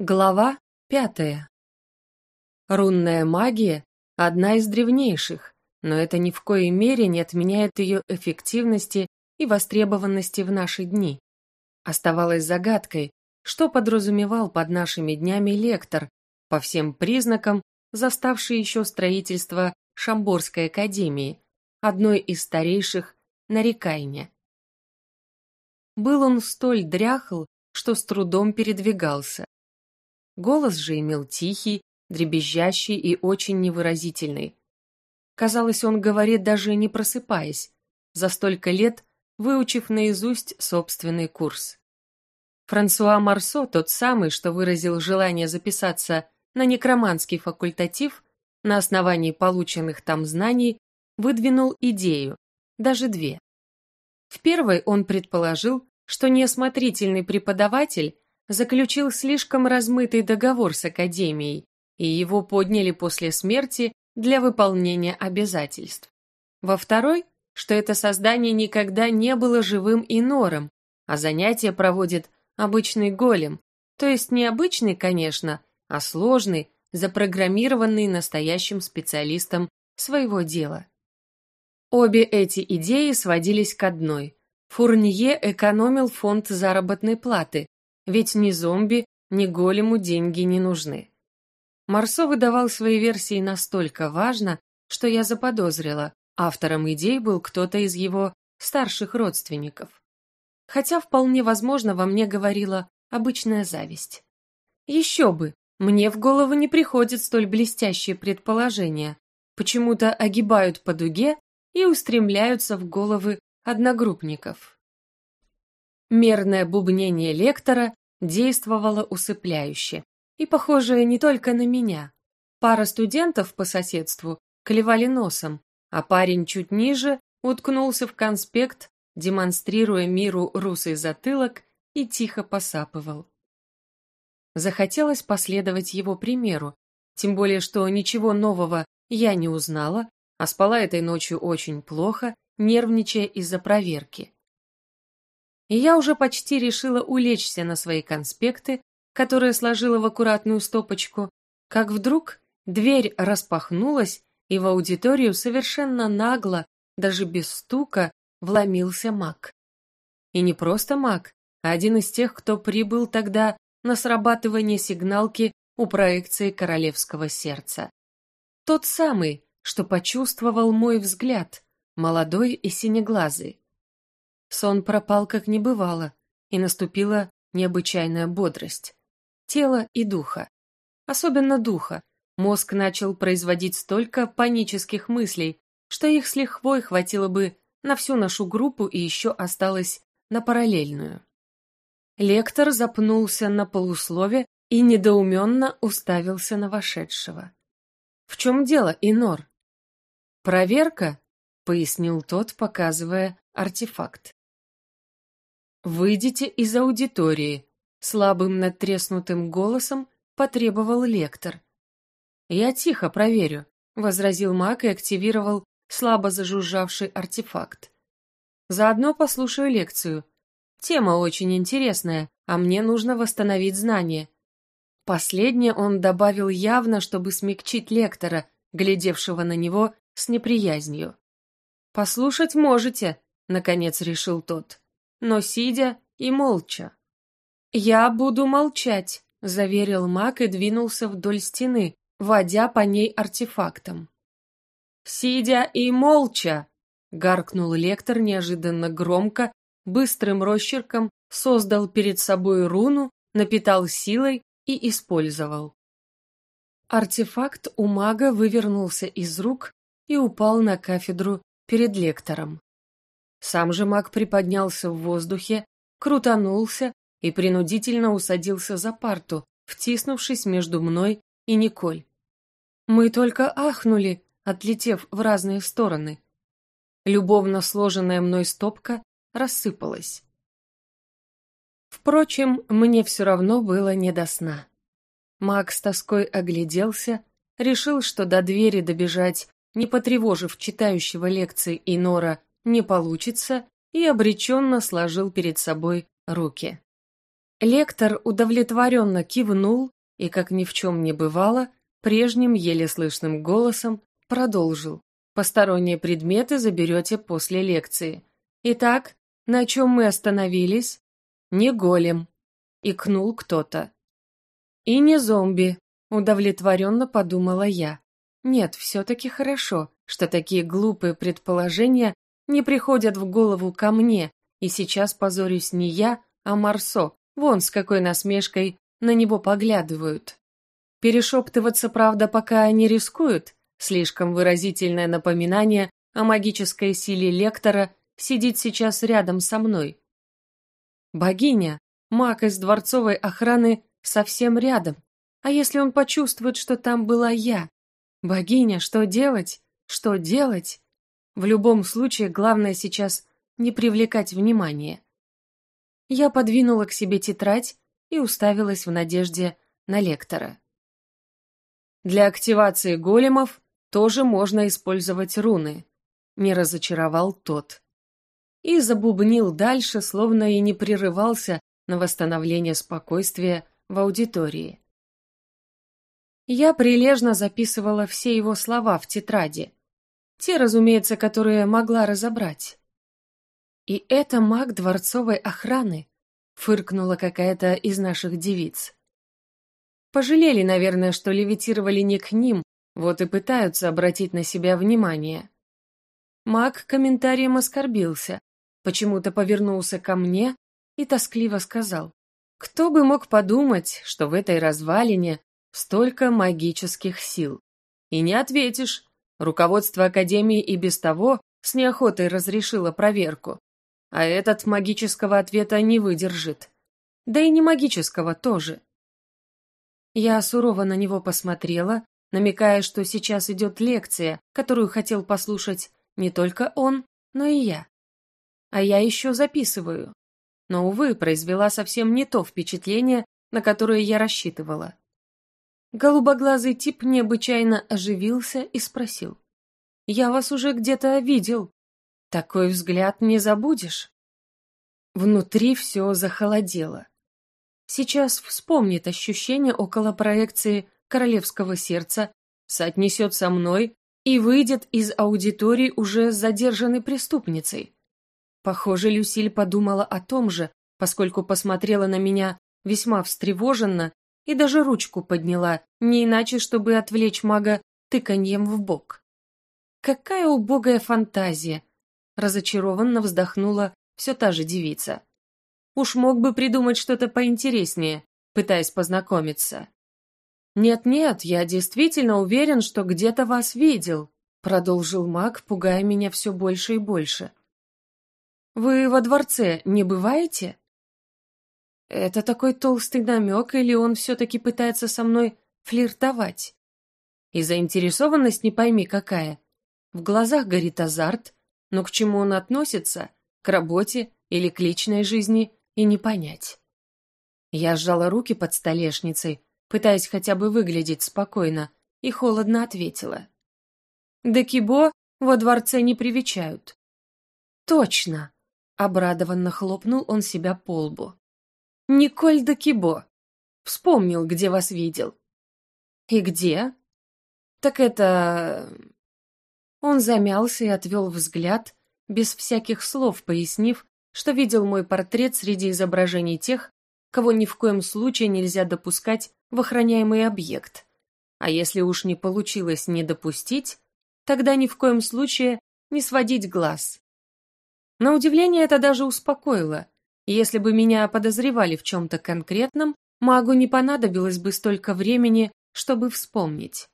Глава пятая. Рунная магия – одна из древнейших, но это ни в коей мере не отменяет ее эффективности и востребованности в наши дни. Оставалось загадкой, что подразумевал под нашими днями лектор, по всем признакам заставший еще строительство Шамборской академии, одной из старейших на Рекайне. Был он столь дряхл, что с трудом передвигался. Голос же имел тихий, дребезжащий и очень невыразительный. Казалось, он говорит даже не просыпаясь, за столько лет выучив наизусть собственный курс. Франсуа Марсо, тот самый, что выразил желание записаться на некроманский факультатив, на основании полученных там знаний, выдвинул идею, даже две. В первой он предположил, что неосмотрительный преподаватель заключил слишком размытый договор с Академией, и его подняли после смерти для выполнения обязательств. Во второй, что это создание никогда не было живым инором, а занятия проводит обычный голем, то есть не обычный, конечно, а сложный, запрограммированный настоящим специалистом своего дела. Обе эти идеи сводились к одной. Фурнье экономил фонд заработной платы, ведь ни зомби, ни голему деньги не нужны. Марсо выдавал свои версии настолько важно, что я заподозрила, автором идей был кто-то из его старших родственников. Хотя вполне возможно во мне говорила обычная зависть. Еще бы, мне в голову не приходят столь блестящие предположения, почему-то огибают по дуге и устремляются в головы одногруппников. Мерное бубнение лектора действовало усыпляюще. И, похоже, не только на меня. Пара студентов по соседству клевали носом, а парень чуть ниже уткнулся в конспект, демонстрируя миру русый затылок и тихо посапывал. Захотелось последовать его примеру, тем более что ничего нового я не узнала, а спала этой ночью очень плохо, нервничая из-за проверки и я уже почти решила улечься на свои конспекты, которые сложила в аккуратную стопочку, как вдруг дверь распахнулась, и в аудиторию совершенно нагло, даже без стука, вломился маг. И не просто маг, а один из тех, кто прибыл тогда на срабатывание сигналки у проекции королевского сердца. Тот самый, что почувствовал мой взгляд, молодой и синеглазый. Сон пропал как не бывало, и наступила необычайная бодрость. Тела и духа. Особенно духа. Мозг начал производить столько панических мыслей, что их с лихвой хватило бы на всю нашу группу и еще осталось на параллельную. Лектор запнулся на полуслове и недоуменно уставился на вошедшего. «В чем дело, Инор?» «Проверка», — пояснил тот, показывая артефакт. «Выйдите из аудитории», — слабым надтреснутым голосом потребовал лектор. «Я тихо проверю», — возразил маг и активировал слабо зажужжавший артефакт. «Заодно послушаю лекцию. Тема очень интересная, а мне нужно восстановить знания». Последнее он добавил явно, чтобы смягчить лектора, глядевшего на него с неприязнью. «Послушать можете», — наконец решил тот но сидя и молча. «Я буду молчать», — заверил маг и двинулся вдоль стены, водя по ней артефактом. «Сидя и молча!» — гаркнул лектор неожиданно громко, быстрым росчерком создал перед собой руну, напитал силой и использовал. Артефакт у мага вывернулся из рук и упал на кафедру перед лектором. Сам же маг приподнялся в воздухе, крутанулся и принудительно усадился за парту, втиснувшись между мной и Николь. Мы только ахнули, отлетев в разные стороны. Любовно сложенная мной стопка рассыпалась. Впрочем, мне все равно было не до сна. Маг с тоской огляделся, решил, что до двери добежать, не потревожив читающего лекции Инора, не получится, и обреченно сложил перед собой руки. Лектор удовлетворенно кивнул и, как ни в чем не бывало, прежним еле слышным голосом продолжил. Посторонние предметы заберете после лекции. Итак, на чем мы остановились? Не голем. Икнул кто-то. И не зомби, удовлетворенно подумала я. Нет, все-таки хорошо, что такие глупые предположения не приходят в голову ко мне, и сейчас позорюсь не я, а Марсо, Вон с какой насмешкой на него поглядывают. Перешептываться, правда, пока не рискуют. Слишком выразительное напоминание о магической силе лектора сидит сейчас рядом со мной. Богиня, маг из дворцовой охраны, совсем рядом. А если он почувствует, что там была я? Богиня, что делать? Что делать? В любом случае, главное сейчас не привлекать внимания. Я подвинула к себе тетрадь и уставилась в надежде на лектора. Для активации големов тоже можно использовать руны, не разочаровал тот. И забубнил дальше, словно и не прерывался на восстановление спокойствия в аудитории. Я прилежно записывала все его слова в тетради, те, разумеется, которые могла разобрать. «И это маг дворцовой охраны», — фыркнула какая-то из наших девиц. Пожалели, наверное, что левитировали не к ним, вот и пытаются обратить на себя внимание. Маг комментарием оскорбился, почему-то повернулся ко мне и тоскливо сказал, «Кто бы мог подумать, что в этой развалине столько магических сил?» И не ответишь. Руководство Академии и без того с неохотой разрешило проверку. А этот магического ответа не выдержит. Да и не магического тоже. Я сурово на него посмотрела, намекая, что сейчас идет лекция, которую хотел послушать не только он, но и я. А я еще записываю. Но, увы, произвела совсем не то впечатление, на которое я рассчитывала. Голубоглазый тип необычайно оживился и спросил. «Я вас уже где-то видел. Такой взгляд не забудешь. Внутри все захолодело. Сейчас вспомнит ощущение около проекции королевского сердца, соотнесет со мной и выйдет из аудитории уже с задержанной преступницей. Похоже, Люсиль подумала о том же, поскольку посмотрела на меня весьма встревоженно и даже ручку подняла, не иначе, чтобы отвлечь мага тыканьем в бок. Какая убогая фантазия, разочарованно вздохнула все та же девица. Уж мог бы придумать что-то поинтереснее, пытаясь познакомиться. «Нет-нет, я действительно уверен, что где-то вас видел», продолжил маг, пугая меня все больше и больше. «Вы во дворце не бываете?» Это такой толстый намек, или он все-таки пытается со мной флиртовать? И заинтересованность не пойми какая. В глазах горит азарт, но к чему он относится, к работе или к личной жизни, и не понять. Я сжала руки под столешницей, пытаясь хотя бы выглядеть спокойно, и холодно ответила. «Декибо во дворце не привечают». «Точно!» — обрадованно хлопнул он себя по лбу. «Николь Декибо. Вспомнил, где вас видел». «И где?» «Так это... Он замялся и отвел взгляд, без всяких слов пояснив, что видел мой портрет среди изображений тех, кого ни в коем случае нельзя допускать в охраняемый объект. А если уж не получилось не допустить, тогда ни в коем случае не сводить глаз. На удивление это даже успокоило. Если бы меня подозревали в чем-то конкретном, магу не понадобилось бы столько времени, чтобы вспомнить.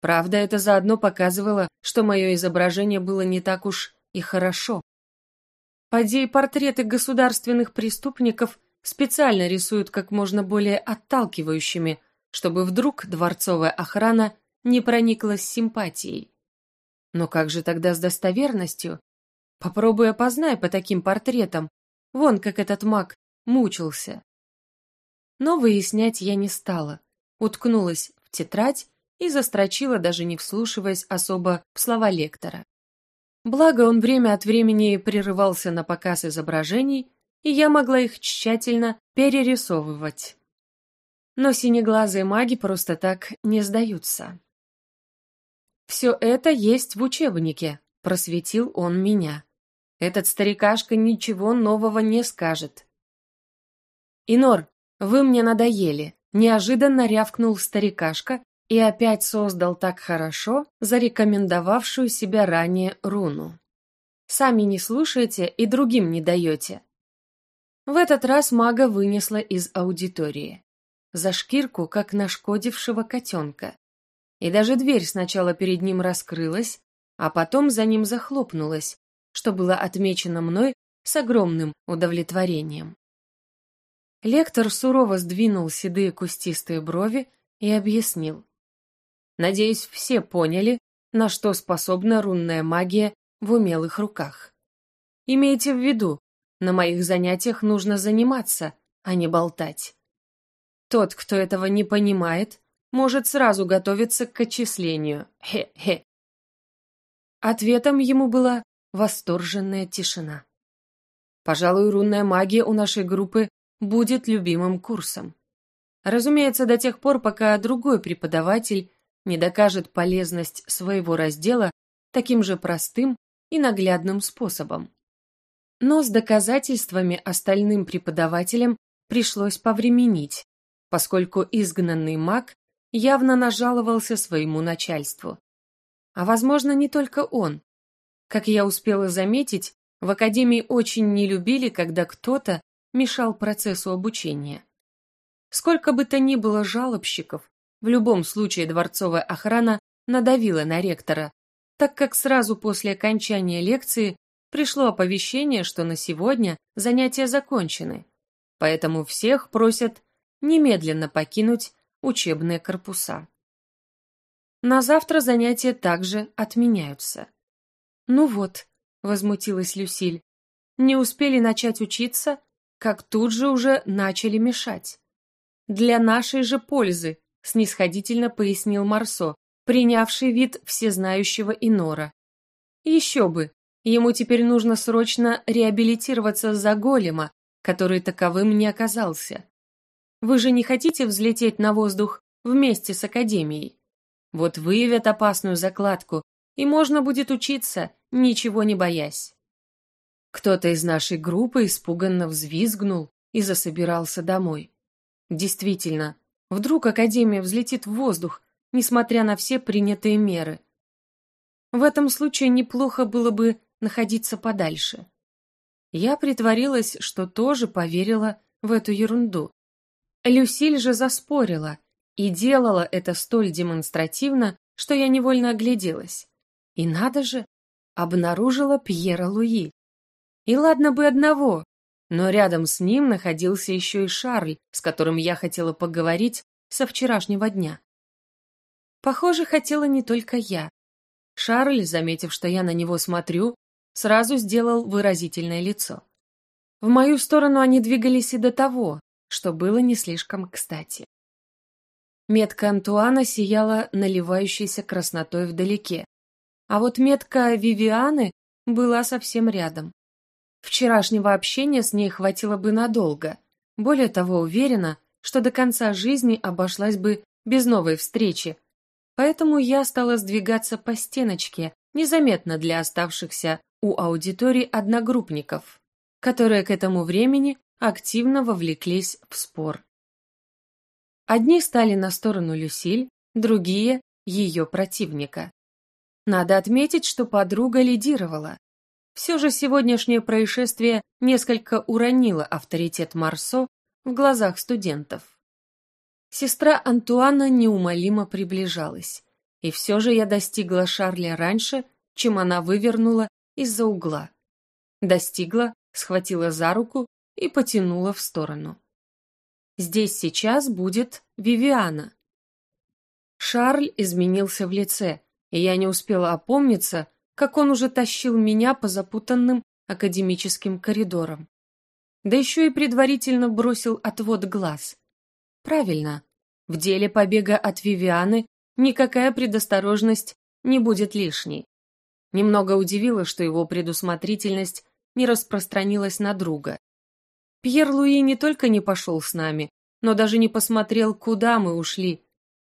Правда, это заодно показывало, что мое изображение было не так уж и хорошо. Поди портреты государственных преступников специально рисуют как можно более отталкивающими, чтобы вдруг дворцовая охрана не прониклась симпатией. Но как же тогда с достоверностью? Попробуй опознай по таким портретам. Вон как этот маг мучился. Но выяснять я не стала. Уткнулась в тетрадь и застрочила, даже не вслушиваясь особо в слова лектора. Благо он время от времени прерывался на показ изображений и я могла их тщательно перерисовывать. Но синеглазые маги просто так не сдаются. «Все это есть в учебнике», — просветил он меня. «Этот старикашка ничего нового не скажет». «Инор, вы мне надоели», — неожиданно рявкнул старикашка и опять создал так хорошо зарекомендовавшую себя ранее руну. «Сами не слушаете и другим не даете». В этот раз мага вынесла из аудитории. За шкирку, как нашкодившего котенка и даже дверь сначала перед ним раскрылась, а потом за ним захлопнулась, что было отмечено мной с огромным удовлетворением. Лектор сурово сдвинул седые кустистые брови и объяснил. Надеюсь, все поняли, на что способна рунная магия в умелых руках. Имейте в виду, на моих занятиях нужно заниматься, а не болтать. Тот, кто этого не понимает, может сразу готовиться к отчислению. Хе-хе. Ответом ему была восторженная тишина. Пожалуй, рунная магия у нашей группы будет любимым курсом. Разумеется, до тех пор, пока другой преподаватель не докажет полезность своего раздела таким же простым и наглядным способом. Но с доказательствами остальным преподавателям пришлось повременить, поскольку изгнанный маг явно нажаловался своему начальству. А возможно, не только он. Как я успела заметить, в академии очень не любили, когда кто-то мешал процессу обучения. Сколько бы то ни было жалобщиков, в любом случае дворцовая охрана надавила на ректора, так как сразу после окончания лекции пришло оповещение, что на сегодня занятия закончены, поэтому всех просят немедленно покинуть учебные корпуса. На завтра занятия также отменяются. «Ну вот», — возмутилась Люсиль, — «не успели начать учиться, как тут же уже начали мешать». «Для нашей же пользы», — снисходительно пояснил Марсо, принявший вид всезнающего Инора. «Еще бы, ему теперь нужно срочно реабилитироваться за голема, который таковым не оказался. Вы же не хотите взлететь на воздух вместе с Академией? Вот выявят опасную закладку, и можно будет учиться, ничего не боясь. Кто-то из нашей группы испуганно взвизгнул и засобирался домой. Действительно, вдруг Академия взлетит в воздух, несмотря на все принятые меры. В этом случае неплохо было бы находиться подальше. Я притворилась, что тоже поверила в эту ерунду. Люсиль же заспорила и делала это столь демонстративно, что я невольно огляделась. И надо же, обнаружила Пьера Луи. И ладно бы одного, но рядом с ним находился еще и Шарль, с которым я хотела поговорить со вчерашнего дня. Похоже, хотела не только я. Шарль, заметив, что я на него смотрю, сразу сделал выразительное лицо. В мою сторону они двигались и до того, что было не слишком кстати. Метка Антуана сияла наливающейся краснотой вдалеке, а вот метка Вивианы была совсем рядом. Вчерашнего общения с ней хватило бы надолго. Более того, уверена, что до конца жизни обошлась бы без новой встречи. Поэтому я стала сдвигаться по стеночке, незаметно для оставшихся у аудитории одногруппников, которые к этому времени активно вовлеклись в спор. Одни стали на сторону Люсиль, другие – ее противника. Надо отметить, что подруга лидировала. Все же сегодняшнее происшествие несколько уронило авторитет Марсо в глазах студентов. Сестра Антуана неумолимо приближалась, и все же я достигла Шарля раньше, чем она вывернула из-за угла. Достигла, схватила за руку и потянула в сторону. Здесь сейчас будет Вивиана. Шарль изменился в лице, и я не успела опомниться, как он уже тащил меня по запутанным академическим коридорам. Да еще и предварительно бросил отвод глаз. Правильно, в деле побега от Вивианы никакая предосторожность не будет лишней. Немного удивило, что его предусмотрительность не распространилась на друга. Пьер Луи не только не пошел с нами, но даже не посмотрел, куда мы ушли.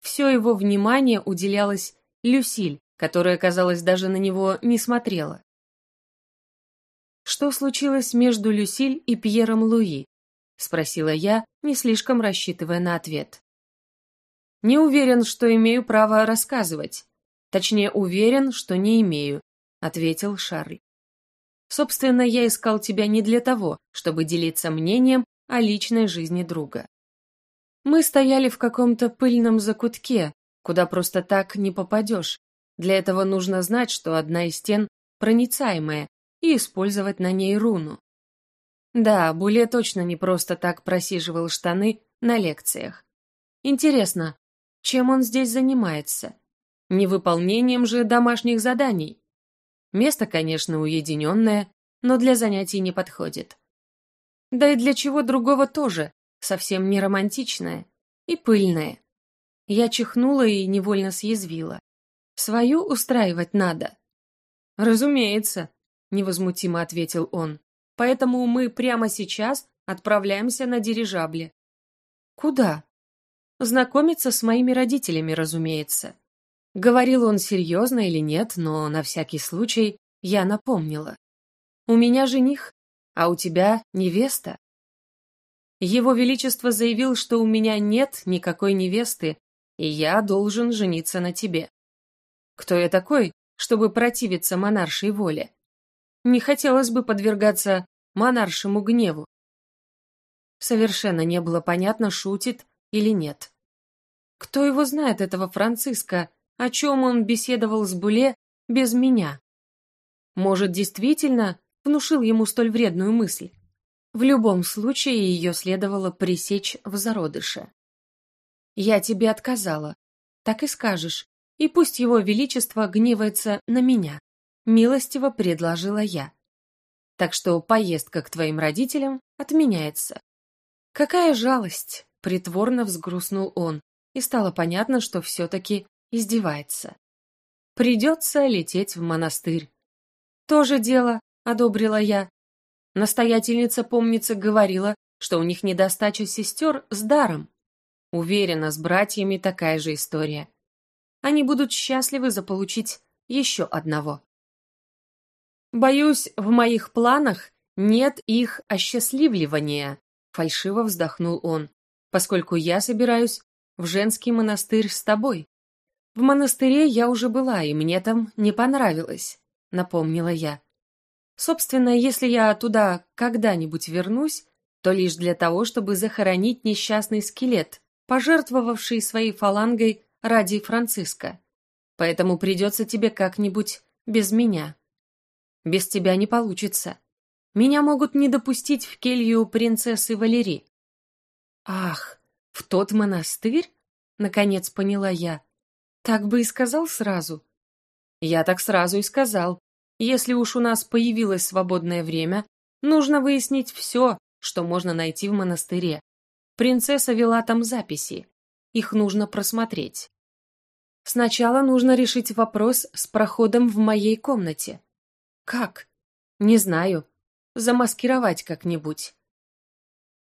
Все его внимание уделялось Люсиль, которая, казалось, даже на него не смотрела. «Что случилось между Люсиль и Пьером Луи?» — спросила я, не слишком рассчитывая на ответ. «Не уверен, что имею право рассказывать. Точнее, уверен, что не имею», — ответил Шарль. «Собственно, я искал тебя не для того, чтобы делиться мнением о личной жизни друга. Мы стояли в каком-то пыльном закутке, куда просто так не попадешь. Для этого нужно знать, что одна из стен проницаемая, и использовать на ней руну. Да, Буле точно не просто так просиживал штаны на лекциях. Интересно, чем он здесь занимается? Невыполнением же домашних заданий. Место, конечно, уединенное, но для занятий не подходит. Да и для чего другого тоже, совсем не романтичное и пыльное. Я чихнула и невольно съязвила. Свою устраивать надо. Разумеется, невозмутимо ответил он. Поэтому мы прямо сейчас отправляемся на дирижабле. Куда? Знакомиться с моими родителями, разумеется. Говорил он серьезно или нет, но на всякий случай я напомнила. У меня жених, а у тебя невеста. Его Величество заявил, что у меня нет никакой невесты, и я должен жениться на тебе. Кто я такой, чтобы противиться монаршей воле? Не хотелось бы подвергаться монаршему гневу. Совершенно не было понятно, шутит или нет. Кто его знает, этого Франциска, о чем он беседовал с Буле без меня? Может, действительно внушил ему столь вредную мысль? В любом случае, ее следовало пресечь в зародыше. «Я тебе отказала. Так и скажешь. И пусть его величество гневается на меня милостиво предложила я. Так что поездка к твоим родителям отменяется. Какая жалость, притворно взгрустнул он, и стало понятно, что все-таки издевается. Придется лететь в монастырь. Тоже дело, одобрила я. Настоятельница, помнится, говорила, что у них недостача сестер с даром. Уверена, с братьями такая же история. Они будут счастливы заполучить еще одного. Боюсь, в моих планах нет их осчастливливания, фальшиво вздохнул он, поскольку я собираюсь в женский монастырь с тобой. В монастыре я уже была, и мне там не понравилось, напомнила я. Собственно, если я туда когда-нибудь вернусь, то лишь для того, чтобы захоронить несчастный скелет, пожертвовавший своей фалангой ради Франциска. Поэтому придется тебе как-нибудь без меня. Без тебя не получится. Меня могут не допустить в келью принцессы Валерии. Ах, в тот монастырь? Наконец поняла я. Так бы и сказал сразу. Я так сразу и сказал. Если уж у нас появилось свободное время, нужно выяснить все, что можно найти в монастыре. Принцесса вела там записи. Их нужно просмотреть. Сначала нужно решить вопрос с проходом в моей комнате. Как? Не знаю. Замаскировать как-нибудь.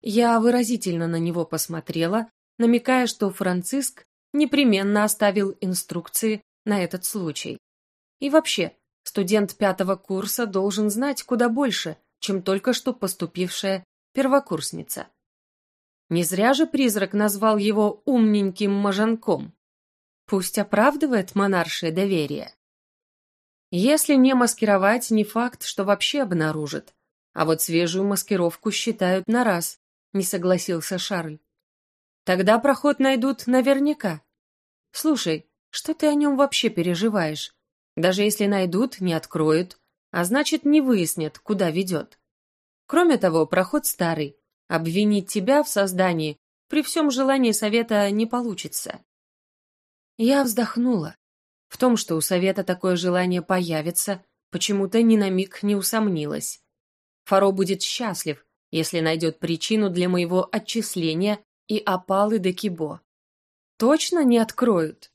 Я выразительно на него посмотрела, намекая, что Франциск непременно оставил инструкции на этот случай. И вообще, студент пятого курса должен знать куда больше, чем только что поступившая первокурсница. Не зря же призрак назвал его умненьким мажанком. Пусть оправдывает монаршее доверие. Если не маскировать, не факт, что вообще обнаружат. А вот свежую маскировку считают на раз, не согласился Шарль. Тогда проход найдут наверняка. Слушай, что ты о нем вообще переживаешь? Даже если найдут, не откроют, а значит, не выяснят, куда ведет. Кроме того, проход старый. Обвинить тебя в создании при всем желании совета не получится. Я вздохнула. В том, что у совета такое желание появится, почему-то ни на миг не усомнилась. Фаро будет счастлив, если найдет причину для моего отчисления и опалы до кибо. Точно не откроют?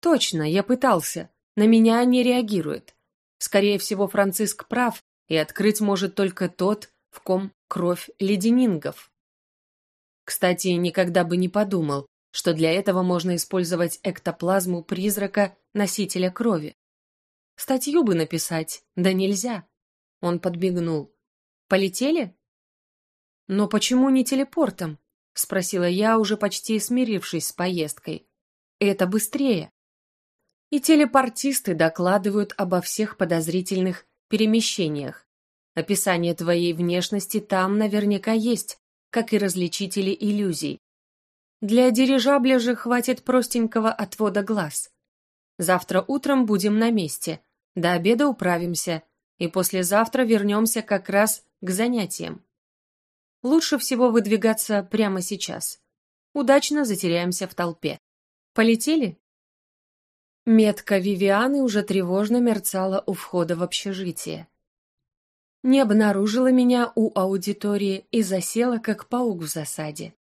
Точно, я пытался. На меня не реагирует. Скорее всего, Франциск прав, и открыть может только тот, в ком кровь леденингов. Кстати, никогда бы не подумал, что для этого можно использовать эктоплазму призрака носителя крови. Статью бы написать, да нельзя. Он подбегнул. Полетели? Но почему не телепортом? Спросила я, уже почти смирившись с поездкой. Это быстрее. И телепортисты докладывают обо всех подозрительных перемещениях. Описание твоей внешности там наверняка есть, как и различители иллюзий. Для дирижабля же хватит простенького отвода глаз. Завтра утром будем на месте, до обеда управимся, и послезавтра вернемся как раз к занятиям. Лучше всего выдвигаться прямо сейчас. Удачно затеряемся в толпе. Полетели? Метка Вивианы уже тревожно мерцала у входа в общежитие. Не обнаружила меня у аудитории и засела, как паук в засаде.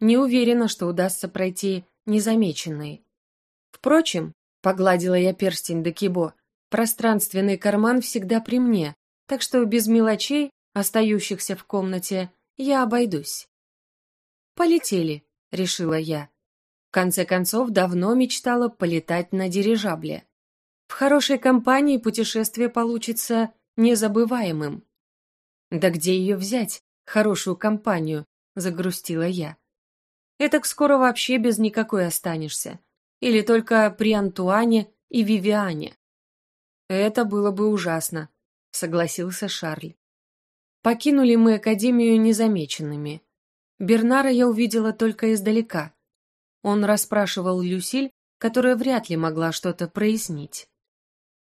Не уверена, что удастся пройти незамеченной. Впрочем, погладила я перстень до кибо, пространственный карман всегда при мне, так что без мелочей, остающихся в комнате, я обойдусь. «Полетели», — решила я. В конце концов, давно мечтала полетать на дирижабле. В хорошей компании путешествие получится незабываемым. «Да где ее взять, хорошую компанию?» — загрустила я. «Этак скоро вообще без никакой останешься. Или только при Антуане и Вивиане». «Это было бы ужасно», — согласился Шарль. Покинули мы Академию незамеченными. Бернара я увидела только издалека. Он расспрашивал Люсиль, которая вряд ли могла что-то прояснить.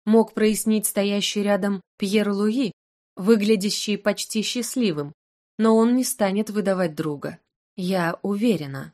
Мог прояснить стоящий рядом Пьер Луи, выглядящий почти счастливым, но он не станет выдавать друга. Я уверена.